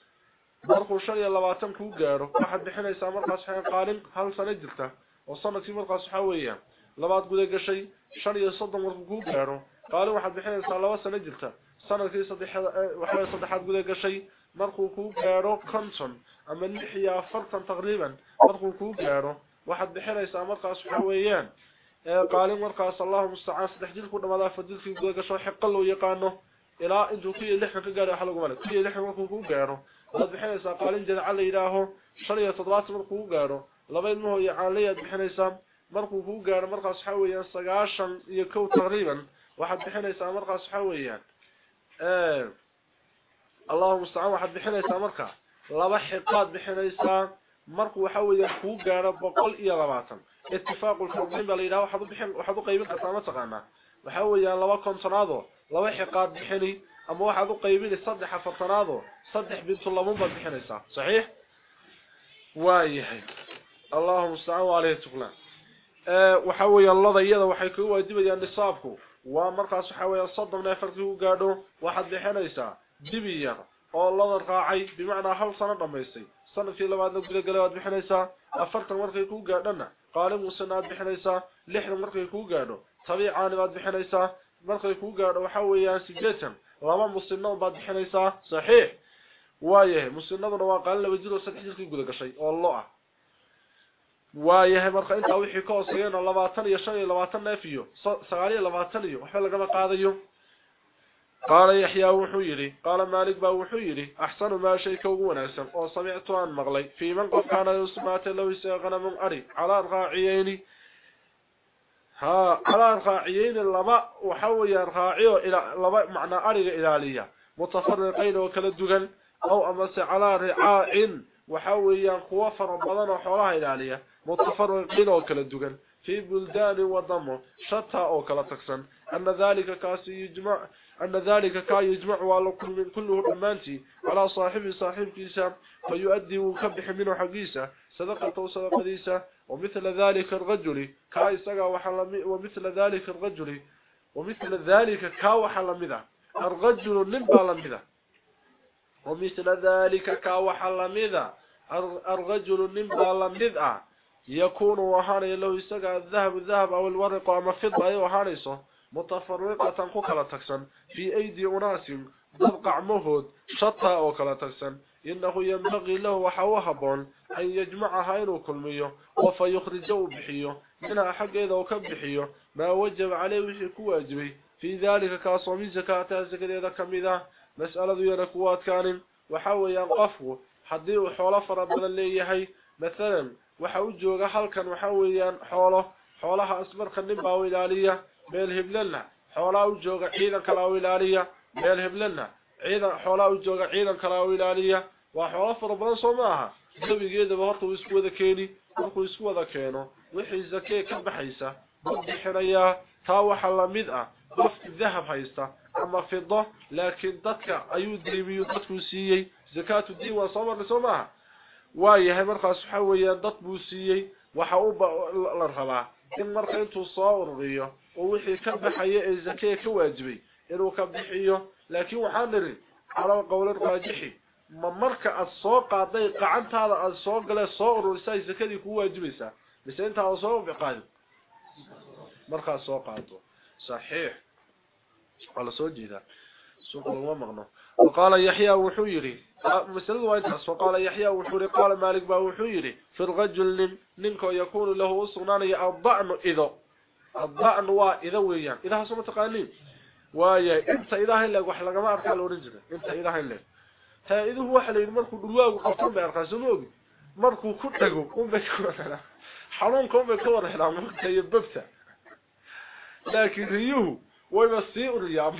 [SPEAKER 1] markuu shan iyo labaatan ku gaaro waxaad bixinaysaa markaas waxay qaalin hal sano jirta oo sanadkii markaas waxa weeyaan labaad guda gashay shan iyo soddon markuu ku gaaro qaalin waxaad bixinaysaa laba sano jirta sanadkii saddexaad waxa saddexaad guda gashay markuu ku gaaro konton ama lix iyo afartan taqriiban markuu ku gaaro waxaad bixinaysaa markaas waxa weeyaan qaalin markaas allahu mustacaan saddex jir ku dhamaada fadilkii guda gasho xiqo loo yaqaano ilaa intuu ku lixdan ka gaaro waxa lagu malay ku lixdan markuu ku gaaro waad bixinaysaa qaalin jadca la yiraaho shan iyo toddobaatan markuu ku gaaro laba ilmo iyo caaliyaad bixinaysaa markuu ku gaaro markaas waxa weeyaan sagaashan iyo kow taqriiban waxaad bixinaysaa markaas waxa weeyaan اللهم استعى واحد بحنيسة مركة لبحقات بحنيسة مركة وحاول يحقوق قارب وقل إيا لباتن اتفاق الفرقين بالإله وحضو قيبين قطامة غامة وحاول يحقوق لباكم تنادو لبحقات بحني أما وحضو قيبين صدح فتنادو صدح بنت الله منبا بحنيسة صحيح؟ وايحي اللهم مستعان وعليه تقلع وحاول يحقوق يحقوق يحقوق يحقوق يحقوق يحقوق يحقوق ومركز حوية صدم نفرته قاده واحد لحنيسة دبيا والله رقاعي بمعنى حل صنع رميسي صنع في لبعض نقل قلوات بحنيسة أفرت المركز يكون قادنا قالم وصنعات بحنيسة لحن المركز يكون قاده طبيعي عانبات بحنيسة المركز يكون قاده وحوية سجيتا وما مصنع بعد بحنيسة صحيح وايه مصنع بنا وقال لو يجيله سنحجر كي قلق شيء والله waayahay marka intaa wixii ka hooseeyana labaatan iyo shan iyo labaatan neef iyo sagaal iyo labaatan iyo waxba lagama qaadayo. قال يحيى وحيري قال مالك با وحيري احسن ما شيء كوغ وناسن أو سمعت ان مغلي في من قف كان يسمعت لو يسغن من اري على الراعيين ها على الراعيين لما وحوي الراعي إلى لما معنى اري الاليه متفرقين وكلا دغن أو امس على رعاء وحوي قوه فربدن وحولها الاليه متفرقين وكلا دغن في بلدان وضمه شتى أو تكسن أن ذلك كاس يجمع أن ذلك كان يجمع على كل من كله أمانتي على صاحب صاحب كيسا فيؤدي وكبح منه صدقة وصدقة ومثل ذلك الرجل كاي سقى وحلمي ومثل ذلك الرجل ومثل ذلك كا وحلمي الرجل نبا لمذا ومثل ذلك كا وحلمي الرجل نبا لمذا يكون وحاني لو يسقى الذهب الذهب أو الورق أما فضة أي وحانيسه متفرقة كوكلا تكسن. في أيدي أناس ضبقع مهود شطة وكلا تكسن. إنه ينبغي له وحوهبون أن يجمعها إنه كلميه وفيخرجه بحية. منها حق إذا وكبحيه ما وجب عليه وشي واجبي في ذلك كاصومي زكاة زكاة إذا كمذا مسألة ينكوات كان. وحاول ينقفه. حديه حول فربنا اللي يحي مثلا وحاول جوغا حلقا وحاول ينحوله حولها أسبر خنبا وإلالية meel hiblana xoolaa u jooga ciidan kala u ilaaliya meel hiblana ciidan xoolaa u jooga ciidan kala u ilaaliya waa xoolo fara badan soo maaha dabigeedaba horta uu isku wada keeni markuu isku wada keeno wixii zakee ka baxaysa bixinayaa taa waxa la mid ah qof dahab haysta ama fido laakiin dadka ayuu diimiyo dadku siiyay zakatu diiwan soo marnay soo maaha waayahay markaas waxa weeyaan dad buu siiyey waxa uu la rabaa in marka intuu soo ururiyo oo wixii ka baxaya ee zakee ka waajibay inuu ka bixiyo laakiin waxaan niri ala qowl raajixi ma marka aad soo qaaday qacantaada aad soo galay soo ururisay zakadii ku waajibaysa mise inta aad soo biqaad marka soo qaado صحيح wala soo jeeda suuq lama maqno وقال يحيى وحيري مثل وانت وقال يحيى وحيري قال مالك با وحيري في الرجل ننكو يكون له صنانية الضعن إذا الضعن وإذا ويان. إذا هسو متقانين وايا إنت إذا هلا وح لغما أركا لورنجر إنت إذا هلا ها إذا هو حلين مركو دلواغ قفتون بأركا سنوغ مركو كتغو كون بكو حرون كون بكو رحلا مركا يببتا لكن ريوه ويبا سيئر اليابا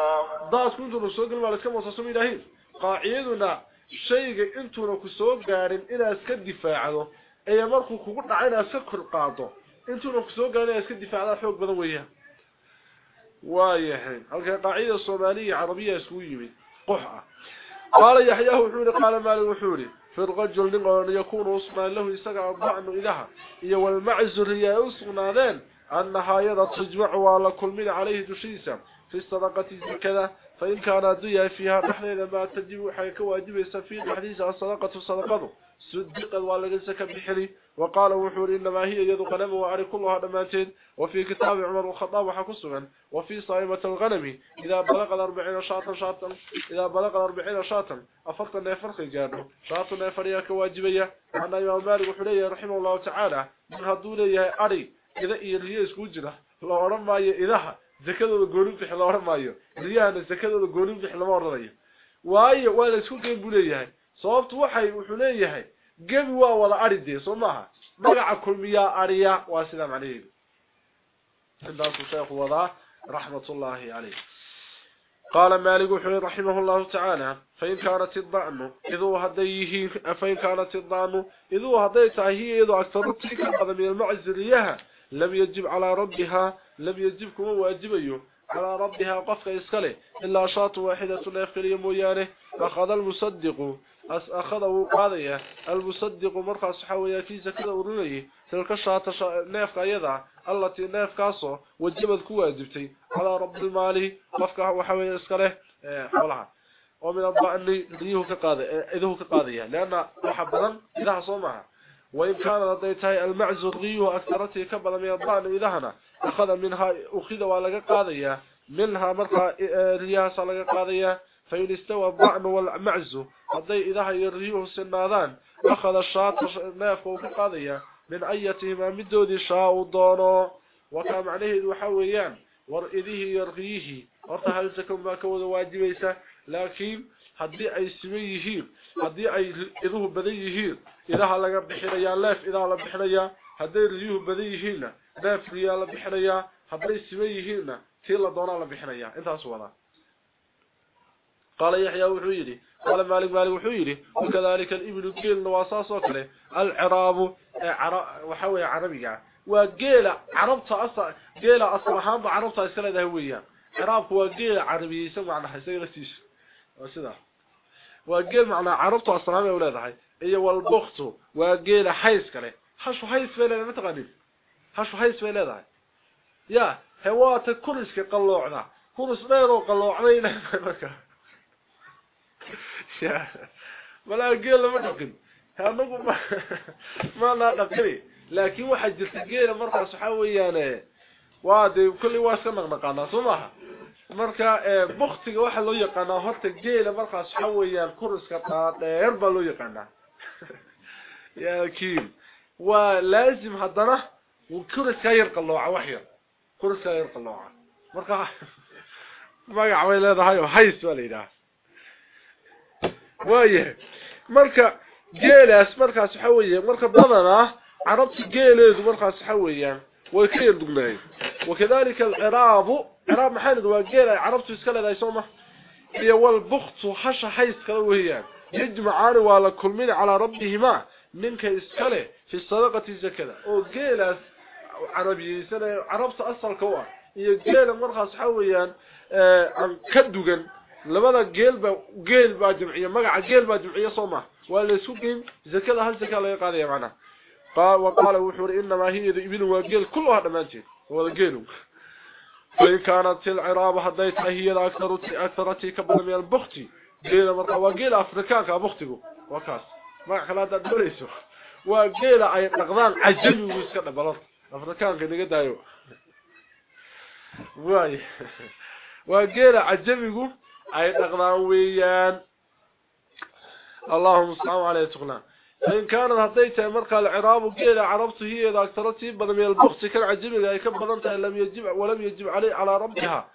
[SPEAKER 1] عليه daas ku intuu soo galin waa iska moosasum ilaahin qaaciduna shayga intuuna ku soo gaarin inaad iska difaacdo ee markuu kugu dhacay inaad iska kor qaado intuuna ku soo gaarin inaad iska difaacdo xoog badan weeyaan waayahay halka qaacida Soomaaliya Carabiya isku yimid qox ah قال يحيى وحوري قال مالك وحوري في الرجل نقول يكون أصنع له يسقع الضعن إلها إيا والمعزر هي أصنعان أنها يضا تجمع على كل من عليه دشيسا في الصدقة كذا فإن كان أدوية فيها نحن ما تجب حيك واجب في الحديث الصدقة صدقته. صدقا ولغسك بحري وقال وحور إنما هي يد غنم وعلي كلها دماتين وفي كتاب عمر الخطاب وحكسوا وفي صائمة الغنم. إذا بلغ الأربعين شاطا شاطا إذا بلغ الأربعين شاطا أفرط النفرق جانه. شاطا نفريك واجبية. عن إمام مالك وحليه رحمه الله تعالى من هدولية أري إذا إيريه اسكوجنا لو أرمى إذا zakadooda gooni bixi la oran maayo riyahana zakadooda gooni bixi lama oranayo waayo waa la isku qeyb buu sababtu waxay wuxuu leeyahay gebi waa wada aridee soo maaha magaca kulmiyaa ariya waa sida macnaheedu intaasuu sheekhu wadaa raxmatullaahi caleyh قال مالك وحي رحمه الله تعالى فإن كانت الضعن إذو هديه فإن كانت الضعن إذو هديتها هي إذو أكثر تلك من المعز ليها لم يجب على ربها لم يجب كما واجبيه على ربها قفك إسكاله إلا شاط واحدة نفقل مويانه. فأخذ المصدق. أخذه قاضية. المصدق مرقى صحوية في زكاة ورنيه تلك الشاط نفق يضع التي نفقاسه وجبت كواجبتي على رب المال. قفك وحوية إسكاله حولها ومن الضأن ليه كقاضية. لأن محبرا إذا حصل معها وإن كان لديتها المعز الغيه أكثرته كبلا من الضأن إذهنا أخذ منها أخذ ولقى قاضية منها مرقى رياسة لقى قاضية فإن استوى الضأن والمعز هذي إذا يريه السنادان أخذ الشاط نافه قاضية من أيتهما مدود شاء الضانو وكان عليه الوحويان ورئذه يرغيه ورتهلتكم ما كود واجبيسة لكن هدي أي سميهين هدي أي إذوه بديهين إذا لقى بحريا لاف إذا لا بحريا هدي ريوه بديهين لاف ريا لا بحريا هدي سميهين تيلا دونا لا بحريا انت أسوالا قال يحيى وحويري قال مالك مالك وحويري وكذلك الإبن قيل نواساس وكله العراب وحوي عربي وقيل عربت أصلا قيل أصلا هم عربت أسلا دهوية عراب وقيل عربي يسمى عنها سيغلتيش وسيدا وقيل معنا عربت أصلا هم أولادها إيه والبخت وقيل حيث كله. حشو حيث فيلا ما تغني حشو حيث فيلا ده يا هوات كلش قلوعنا كلش غيره قلوعنا يا. ولا قيل ما تقن هانو ما [LAUGHS] ما دقري لكن واحد جلت قيل مرقه صحويان وادي كل واس نقنقانا صباح marka buktiga waxa loo yaqaan horta geela markaas waxa weeyaan kuriska dheer baa loo yaqaan laakiin waa laazim hadana kuriska yar qalooca wax yar kuriska yar qalooca marka magac way leedahay oo hays waa leedahay waaye marka geelaas markaas waxa weeyaan marka badana carabti geeleedu markaas waxa weeyaan way ka yar dugnaayeen وكذلك العراب عراب محمد وقيل عربت اسكال ذا يسومه هي والبخت حش حيث كلوهيان يجمعان ولا كل من على ربهما منك اسكاله في الصدقة الزكاة. وقيل عربي سنة عربت أصل كوا. هي قيل مرخص حويان عن كدوغن. لماذا قيل با قيل با جمعية؟ مقع قيل با جمعية صومه ولا سوقين زكاة هل زكاة لا يقاضي معنا؟ قال وقال وحور إنما هي ابن وقيل كلها دمانتين ولا قيلوا فإن كانت العراب حديتها هي الأكثر أكثرتي كبر من البختي قيل مرقى وقيل أفريكاك أبختكو وكاس. ما خلاد أدوريسو وقيل أي نقضان عجمي ويسكنا بلط أفريكاك نقد أيو. واي. وقيل عجمي أي نقضان ويان. اللهم صل عليه تقنان فإن كانت هديتها مرقى العراب قيل عربت هي إذا من البخت كان عجب إذا بدنتها لم يجب ولم يجب عليه على ربها.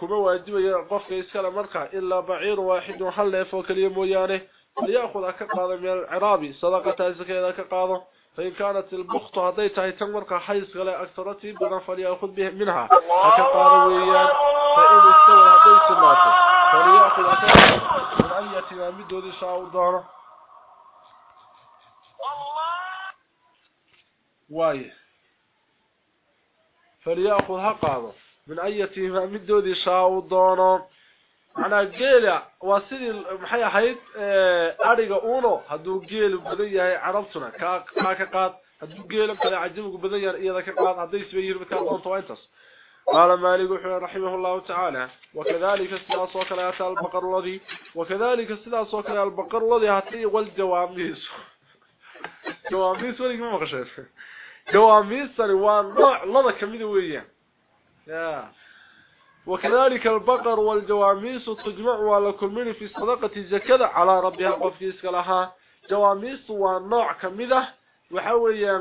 [SPEAKER 1] كما واجب يقفك إسكال مرقى إلا بعير واحد وحل فوق اليوم ويانه. ليأخذ أكقاض من العرابي صدقة الزكاة إذا كقاضه فإن كانت البخت هديتها تمرقى حيث غلاء أكثرتي بدن فليأخذ به منها. أكقاض ويان. فإن استوى هديت الناس فليأخذ أكقاض من أن يتنا مدو ذي شاء داره واي. فليأخذ حقه. من أيتهما مدودي شاو دونه أنا قيلة واسيدي محيا حيث أريق أونو. هدو قيل بدية عربتنا. كاكا قاد هدو قيل كلا عجمك بدية إذا كقاد هدو يسبيه يربكا دونتو انتس قال مالك رحمه الله تعالى وكذلك السلاس وكلا أتى البقر الذي وكذلك السلاس وكلا البقر الذي هاتي والجواميس. [LAUGHS] جواميس ولي ما مقشف جواميس هو نوع لذا كميد ويا وكذلك البقر والجواميس تجمع على كل من في صدقة الزكاة. على ربها قفيس لها. جواميس ونوع كميدة. وحويا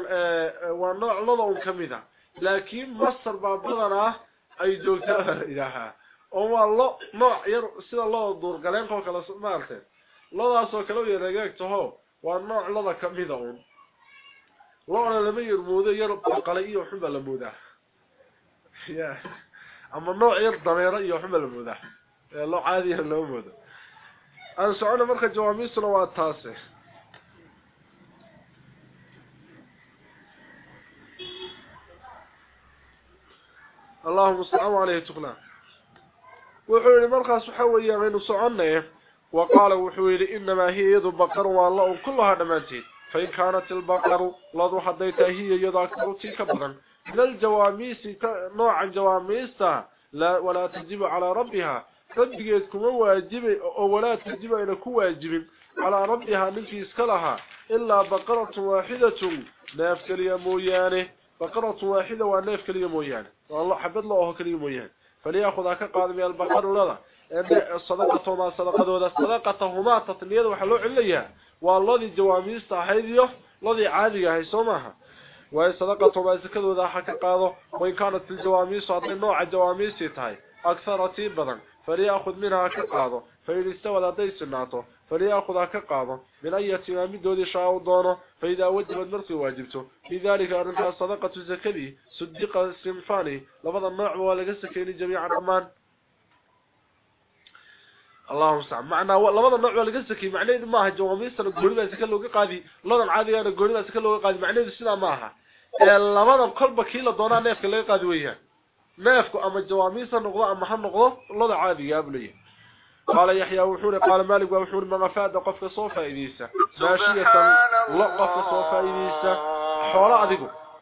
[SPEAKER 1] ونوع لذا كميدة. لكن مصر بابضنا. أي جوجتها إلها oo lo nooc yar sida loo duur galeen qol kala maartay ladaas oo kala yareeyay taho waa nooc lada kamida un وأنا لما يرموده يرب عقلي وحب لموده اما النوع يرضمي رأي وحب لموده لو عادي هلموده انا سعونا مركة جواميس لوات تاسع اللهم صلعوا عليه تقنا وحوري مركة سحوية من سعونا وقال وحوري إنما هي يد بقر والله كلها نمانتين فإن كانت البقر لضو حديتها هي يد أكبرتي كبرا. من الجواميس نوعا جواميستا لا ولا تجب على ربها. ربكم واجب ولا تجب إلى كواجب على ربها نلكي اسكلها إلا بقرة واحدة. نافك كليا مويانه بقرة واحدة وناف كليا مويانه والله حبد الله كليا مويانه فليأخذ كقاد من البقر لذا الصدقة وما صدقة وذا صدقتهما تطليد والذي جواميس تحيديه الذي عادي هي سماها وهي صدقة وما زكاة وذا حكا قاضه وإن كانت الجواميس هذه نوع الجواميس تهي أكثر تيبضا فليأخذ منها كقاضه فإن استوى لدي سناته فليأخذها كقاضه من أي اتمام دودي شاء دونه فإذا وجب المرسي واجبته لذلك أرنها صدقة الزكري صدق السنفاني لبضى النوع ولقى السكيني جميعا أمان اللهم استعان معنا لبضى النوع ولقى السكي معنى ما هي جواميس نقول ما سكن لو قادي العادي أنا نقول ما سكن لو قادي معنى السنة معها لبضى قلب كيلة دونا نيفك اللي قادي وياه نيفك أما الجواميس نقضى أما حن نقضى لبضى عادي يا بليه قال يحيى وحوري قال مالك وحوري ما فاد قفك صوفا إذيسا ماشية لقفك صوفا إذيسا حولا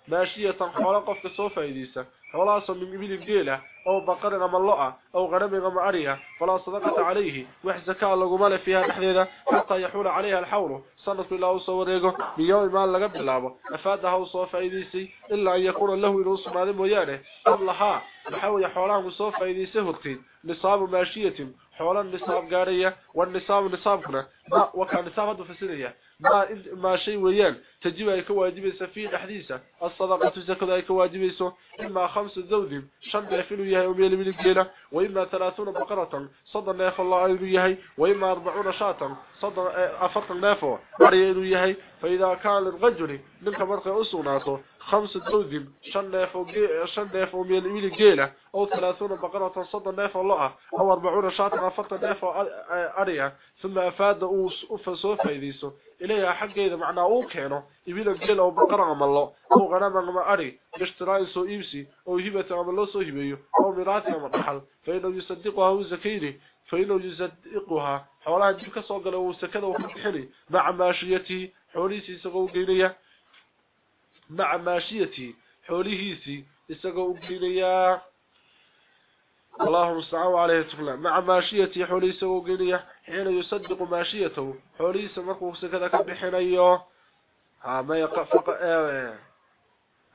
[SPEAKER 1] ماشية حولا قفك صوفا إذيسا حولا أصلا من إبيل الجيلة أو بقر غم اللقى أو غنم غم عريها فلا صدقة عليه. وحزكاء لقمال فيها نحذيذا حتى يحول عليها الحول. صنة الله صوريقه. بيوم ما لقب اللعبة أفادها صوفا إذيسي إلا أن يكون له إنوس معلم ويانه قبلها بحاول يحولها صوفا إذيسي هرتين. نصاب ماشية. حول النصاب قارية. والنصاب نصابنا ما وكان نصاب هذا فسرية ما ما شيء ويان تجيب أي كواجب سفيه حديثة. الصدقة تزكى أي كواجب إما خمس ذود شن يفلو يهي وميل من الجيلة. وإما ثلاثون بقرة. صدر ناف الله أيضو يهي وإما أربعون شاطا صدر أفرط نافه أريد يهي فإذا كان للرجل منك مرقى أسوناته خمس ذود شن ناف شن ناف وميل من الجيلة. أو ثلاثون بقرة. صدر ناف الله. أو أربعون شاطا أفرط ناف أريها ثم أفاد أفسوف يديسه إليها حق إذا معنى أوكينه إبيل الجيل أو بقرة عم الله أو غنم عم أري باشتراء سو إيبسي أو هبة عم الله سو هبيه أو ميراثي عم الرحل فإنه يصدقها هو زكيري فإنه يصدقها حولها جيبك صوغل وسكده وفتحني مع ماشيته حوليسي سقو قيلية مع ماشيته حوليسي سقو قيلية اللهم استعان عليه تفلا مع ماشيته حوليسه وقيليه حين يصدق ماشيته حوليسه مركو سكده كبخنيو ها ما يقفق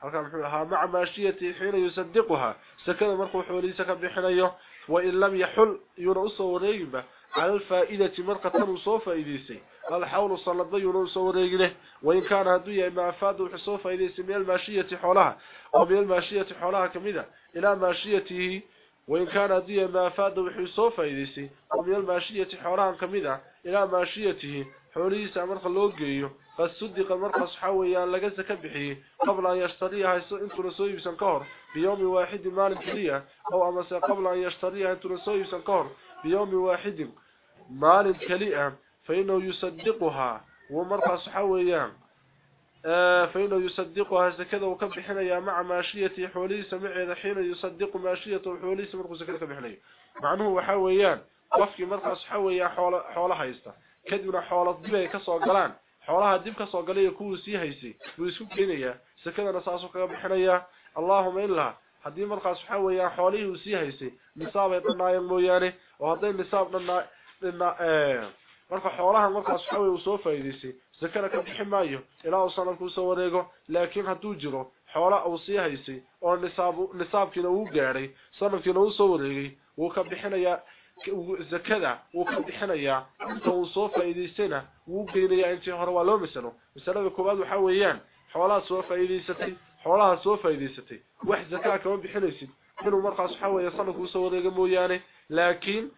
[SPEAKER 1] ها مع ماشيته حين يصدقها سكده مركو حوليسه كبخنيو وإن لم يحل ينقص وريبه على الفائدة مرقة صوفة إذيسي الحول صلب ينقص وريبه وإن كان هدوية ما أفاده حصوفة إذيسي من الماشية حولها أو من الماشية حولها كمدة إلى ماشيته وإن كان دي ما فاد وحي صوفا يديسي ومن الماشية حوران كميدة إلى ماشيته حوليسا مرخ اللوغيو فالصدق مرخص حويا لقز كبحيه قبل أن يشتريها انتو نسوي بسنكهر بيوم واحد مال كلية أو أمسا قبل أن يشتريها انتو نسوي بسنكهر بيوم واحد مال كلية فإنه يصدقها ومرخص حويا آه، فإنه يصدقها زكذا وكبحنا يا مع ماشية حولي سمعي ذحين يصدق ماشية حولي سمعي زكذا كبحنا معنه وحاويان وفي مرقص حوي حولها يستا كدبنا حول الضبع كسو قلان. حولها الضبع كسو قلية كوسي هيسي ويسكو كينية زكذا نصاصو كبحنا اللهم إلا. حدي مرقص حوي حولي وسي هيسي نصاب يطلنا ينبوياني وهذه نصاب لنا آه. Marka xoolahan markaas weeye uu soo faa'iideysay zakada ka bixi maayo ilaa uu sanadku soo wareego laakiin hadduu jiro xoola uu sii haysay oo nisaab nisaabkiina uu gaadhay sanadkiina uu soo wareegay wuu ka bixinayaa zakada wuu ka bixinayaa inta uu soo faa'iideystayna wuu geynayaa intii hore waa loo misano misalada koowaad waxa weeyaan xoolaha soo faa'iideysatay xoolaha soo faa'iideysatay wax zakaa kama bixinaysid inuu markaas waxa weeye sanadku soo wareega mooyaane laakiin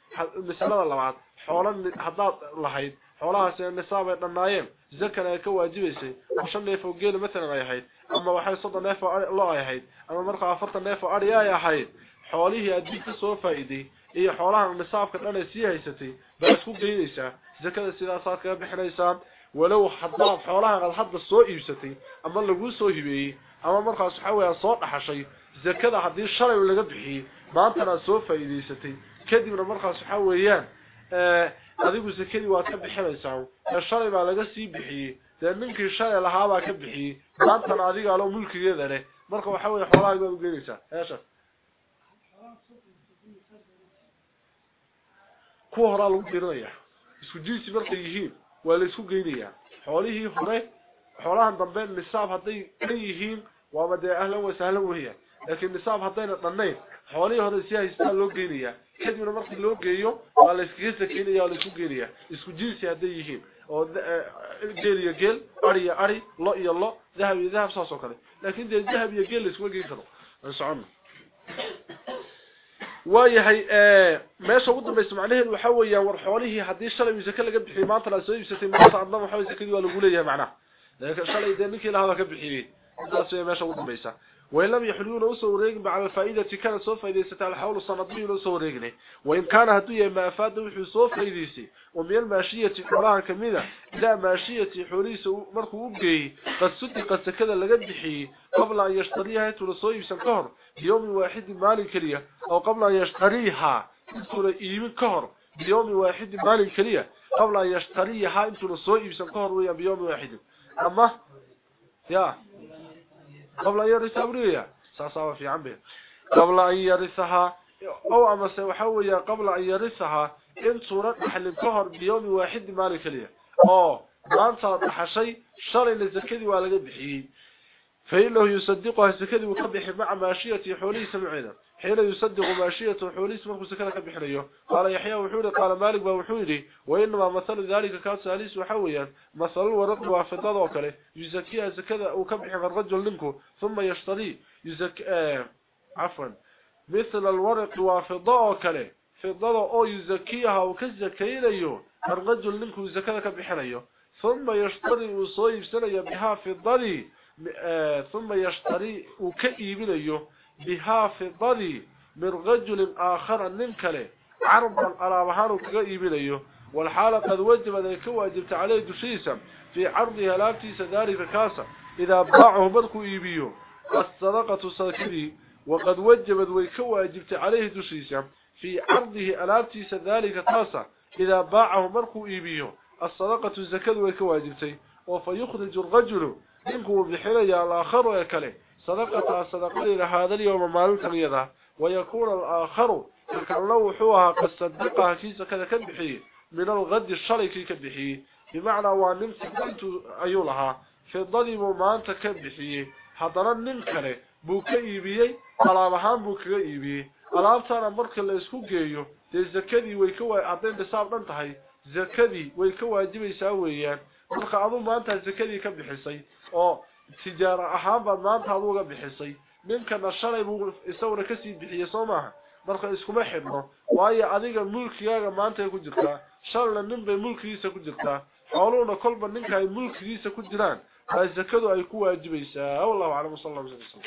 [SPEAKER 1] misalada labaad xoola haddaad lahayd xoolahaas nisaab ay dhanaayeen zakana ay ka waajibaysay oo shan neef oo geel maalan ay ahayd ama waxay soddon neef oo lo ay ahayd ama markaa afartan neef oo ari ay ahayd xoolihii aad ka soo faa'iiday iyo xoolaha nisaabka dhan ay sii haysatay baa isku geynaysaa zakada sidaasaad kaga bixinaysaa walow xoolaha hadda soo iibsatay ama lagu soo hibeeyey ama markaas waxa weeyaa soo dhaxashay zakada haddii shalay laga bixiyey maantana aad soo faa'iidaysatay kadibna markaas waxa weeyaan adigu zakadii waad ka bixinaysaa ee shalay baa laga sii bixiyey dee ninkii shalay lahaabaa ka bixiyey maantana adiga lo mulkigeeda leh marka waxa weeye xoolaha baad ugeynaysaa eesha kuwa horaa lagu dirinaya isku jinsi markay yihiin waa la isku geynayaa xoolihii hore xoolahan dambe nisaab hadday dhan yihiin وابد أهلا وسهلا وهي. لكن نصاب حطينا طنين حوالي هذا السياسي استال لو جينيا حيث من المرتي لو جينيو ولا اسكيسة كينيا ولا اسكو جينيا اسكو جينسي هذا يهيم. جيل آه، يا جيل أري أري لا يا لا ذهب يا ذهب كده لكن ده ذهب يا جيل اسكو جين كده نسعنا ويهي ما سوضو ما يسمع عليه الوحوية والحوالي هي حدي الشلم يزاكي لقد بحيمان تلاسوي يساتي مرتع الله محاولي زاكي ولا قولي يا معناه لانك الشلم meesha ugu dambaysa وإن يحلون أسو ريقن على الفائدة كانت سوف فائدة الحول الصنطي أسو ريقن وإن كان هدوية ما أفاد وحي سوف فائديسي ومن الماشية حولها كمينة لا ماشية حوليس مركو أبقي قد صدق سكذا لقدحي قبل أن يشتريها تلصوي بسنكهر بيوم واحد مال كلية أو قبل أن يشتريها تلصوي بسنكهر بيوم واحد مال كلية قبل أن يشتريها تلصوي بسنكهر بيوم واحد أما يا قبل أن يرثها أبريها ساساوا في عمه. قبل أن يرثها أو أما سيحوي قبل أن يرثها إن صورت محل الكهر بيوم واحد مالك ليه. أوه ما أنت حشي شرع للزكاة ولا قبحيه فإنه يصدقها الزكاة وقبح مع ماشية حولي سمعنا حين يصدق ماشية حولي سمعه زكاة قبحنيه قال يحيى وحولي قال مالك وحولي. وإنما مثل ذلك كان ساليس وحويا. مثل الورق وفضل وكله. يزكيها زكاة وقبح الرجل منكم. ثم يشتري. يزك آه عفوا. مثل الورق وفضل وكله. فضل أو يزكيها وكزكينيه الرجل منكم زكاة قبحنيه ثم يشتري وصيب سنة بها فضلي ثم يشتري بها فضلي من رجل آخر ننكله عرضا على بهانه كئيبنيه والحالة قد وجب ذلك واجبت عليه دشيسا في عرضها لابتيس ذلك كاسا إذا باعه بدكو إيبيه الصدقة صدقه وقد وجبت ذلك واجبت عليه دشيسا في عرضه ألابتيس ذلك كاسا إذا باعه بدكو إيبيه الصدقة الزكاة وكواجبتي وفيخرج الرجل منكم بحلية الآخر ويكله. صدقه صدقتي هذا اليوم مال تميدا ويكون الآخر كلو قد صدقها في كذا كبحي. من الغد الشركي كبحي. بمعنى وانمسك انت ايولها في الظلم ما انت كبحي. حضرا ننكره بوكيبي. علاوهان بوكيبي. علاوهان مركه لا اسكو جهيو دي زكدي وي كو ادين حساب دنتahay زكدي وي كو واجبيسا ويان marka adu maanta zakadi ka تجارة أحام فرمانتها بوغا بحيصي ممكن الشرع بوغا يستورا كسي بحيصو معها مرقا اسكو محبنا وايا عديقا ملكي اغا مانتا يكو جركا شرع لنن بي ملكي يسا كو جركا حولونا كل من ننكا ملكي يسا كو جران. هاي زكادو اي كو أجبيسا. اولا وعلم صلى الله عليه وسلم.